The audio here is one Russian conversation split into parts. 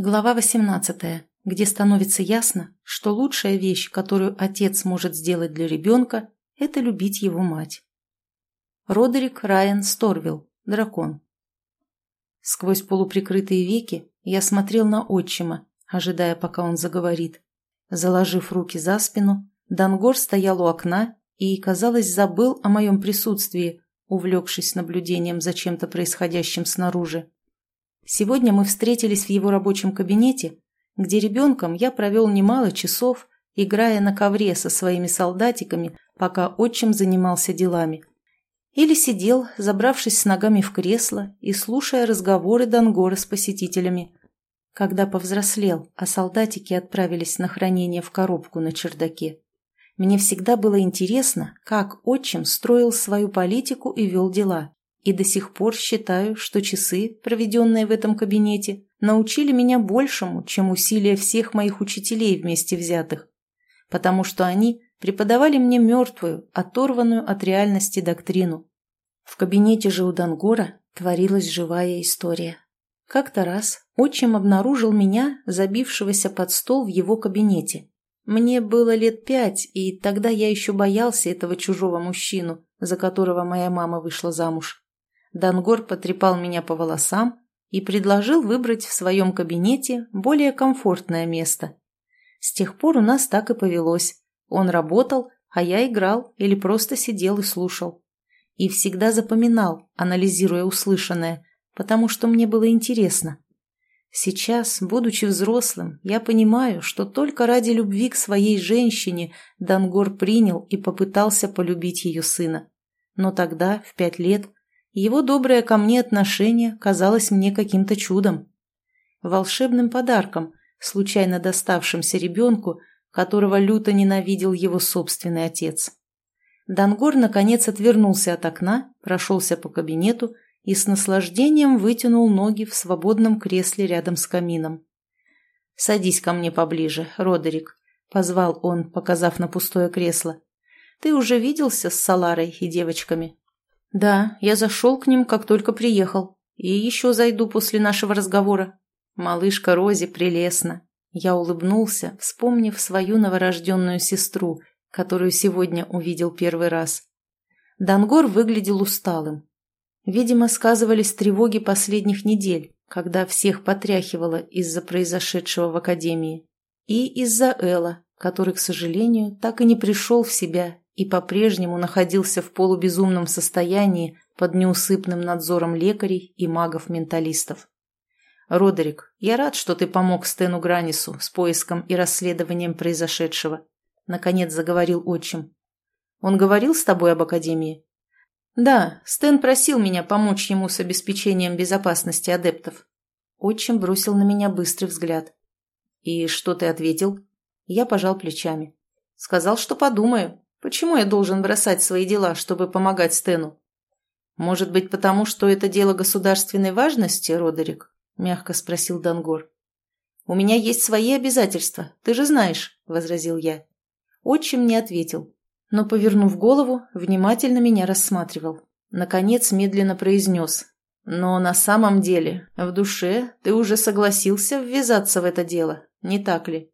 Глава 18, где становится ясно, что лучшая вещь, которую отец может сделать для ребенка, это любить его мать. Родерик Райан Сторвилл, дракон. Сквозь полуприкрытые веки я смотрел на отчима, ожидая, пока он заговорит. Заложив руки за спину, Дангор стоял у окна и, казалось, забыл о моем присутствии, увлекшись наблюдением за чем-то происходящим снаружи. Сегодня мы встретились в его рабочем кабинете, где ребенком я провел немало часов, играя на ковре со своими солдатиками, пока отчим занимался делами. Или сидел, забравшись с ногами в кресло и слушая разговоры Дангора с посетителями. Когда повзрослел, а солдатики отправились на хранение в коробку на чердаке. Мне всегда было интересно, как отчим строил свою политику и вел дела и до сих пор считаю, что часы, проведенные в этом кабинете, научили меня большему, чем усилия всех моих учителей вместе взятых, потому что они преподавали мне мертвую, оторванную от реальности доктрину. В кабинете же у Дангора творилась живая история. Как-то раз отчим обнаружил меня, забившегося под стол в его кабинете. Мне было лет пять, и тогда я еще боялся этого чужого мужчину, за которого моя мама вышла замуж. Дангор потрепал меня по волосам и предложил выбрать в своем кабинете более комфортное место. С тех пор у нас так и повелось. Он работал, а я играл или просто сидел и слушал. И всегда запоминал, анализируя услышанное, потому что мне было интересно. Сейчас, будучи взрослым, я понимаю, что только ради любви к своей женщине Дангор принял и попытался полюбить ее сына. Но тогда, в пять лет, его доброе ко мне отношение казалось мне каким-то чудом. Волшебным подарком, случайно доставшимся ребенку, которого люто ненавидел его собственный отец. Дангор, наконец, отвернулся от окна, прошелся по кабинету и с наслаждением вытянул ноги в свободном кресле рядом с камином. «Садись ко мне поближе, Родерик», — позвал он, показав на пустое кресло. «Ты уже виделся с Саларой и девочками?» «Да, я зашел к ним, как только приехал. И еще зайду после нашего разговора. Малышка Рози прелестна». Я улыбнулся, вспомнив свою новорожденную сестру, которую сегодня увидел первый раз. Дангор выглядел усталым. Видимо, сказывались тревоги последних недель, когда всех потряхивало из-за произошедшего в академии. И из-за Элла, который, к сожалению, так и не пришел в себя и по-прежнему находился в полубезумном состоянии под неусыпным надзором лекарей и магов-менталистов. «Родерик, я рад, что ты помог Стэну Гранису с поиском и расследованием произошедшего», — наконец заговорил отчим. «Он говорил с тобой об Академии?» «Да, Стэн просил меня помочь ему с обеспечением безопасности адептов». Отчим бросил на меня быстрый взгляд. «И что ты ответил?» Я пожал плечами. «Сказал, что подумаю, Почему я должен бросать свои дела, чтобы помогать Стэну? Может быть, потому что это дело государственной важности, Родерик? Мягко спросил Дангор. У меня есть свои обязательства, ты же знаешь, возразил я. Отчим не ответил, но, повернув голову, внимательно меня рассматривал. Наконец медленно произнес. Но на самом деле, в душе ты уже согласился ввязаться в это дело, не так ли?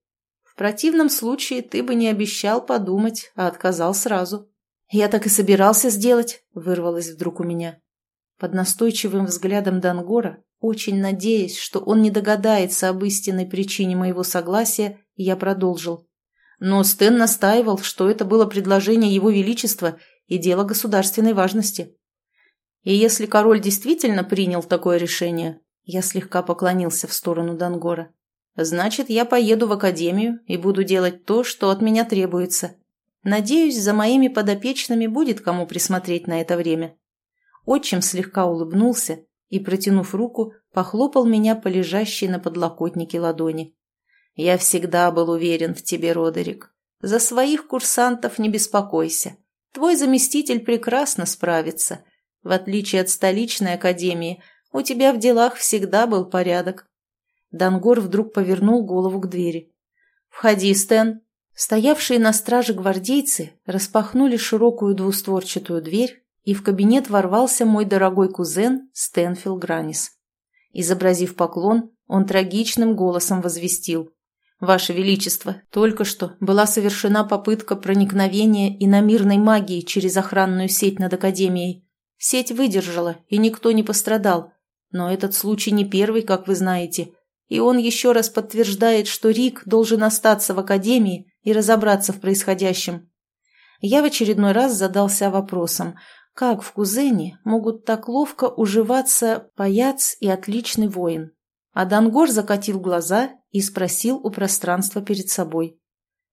В противном случае ты бы не обещал подумать, а отказал сразу. Я так и собирался сделать, вырвалось вдруг у меня. Под настойчивым взглядом Дангора, очень надеясь, что он не догадается об истинной причине моего согласия, я продолжил. Но Стэн настаивал, что это было предложение его величества и дело государственной важности. И если король действительно принял такое решение, я слегка поклонился в сторону Дангора, Значит, я поеду в академию и буду делать то, что от меня требуется. Надеюсь, за моими подопечными будет кому присмотреть на это время. Отчим слегка улыбнулся и, протянув руку, похлопал меня по лежащей на подлокотнике ладони. «Я всегда был уверен в тебе, Родерик. За своих курсантов не беспокойся. Твой заместитель прекрасно справится. В отличие от столичной академии, у тебя в делах всегда был порядок. Дангор вдруг повернул голову к двери. «Входи, Стэн!» Стоявшие на страже гвардейцы распахнули широкую двустворчатую дверь, и в кабинет ворвался мой дорогой кузен Стэнфилл Гранис. Изобразив поклон, Он трагичным голосом возвестил. «Ваше Величество, только что была совершена попытка проникновения иномирной магии через охранную сеть над Академией. Сеть выдержала, и никто не пострадал. Но этот случай не первый, как вы знаете. И он еще раз подтверждает, что Рик должен остаться в Академии и разобраться в происходящем. Я в очередной раз задался вопросом, как в кузене могут так ловко уживаться паяц и отличный воин? А Дангор закатил глаза и спросил у пространства перед собой.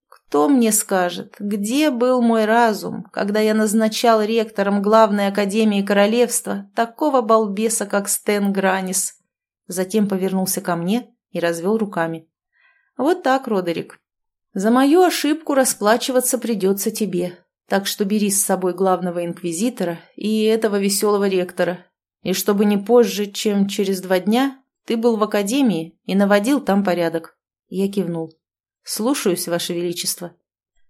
«Кто мне скажет, где был мой разум, когда я назначал ректором главной академии королевства такого балбеса, как Стэн Гранис?» Затем повернулся ко мне и развел руками. «Вот так, Родерик. За мою ошибку расплачиваться придется тебе. Так что бери с собой главного инквизитора и этого веселого ректора. И чтобы не позже, чем через два дня, ты был в академии и наводил там порядок. Я кивнул. Слушаюсь, Ваше Величество.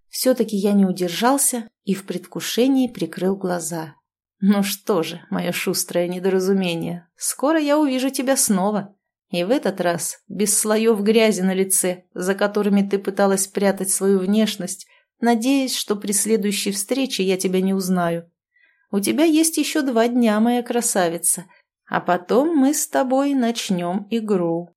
Все-таки я не удержался и в предвкушении прикрыл глаза. Ну что же, мое шустрое недоразумение, скоро я увижу тебя снова. И в этот раз без слоев грязи на лице, за которыми ты пыталась прятать свою внешность, надеясь, что при следующей встрече я тебя не узнаю. У тебя есть еще два дня, моя красавица, а потом мы с тобой начнем игру.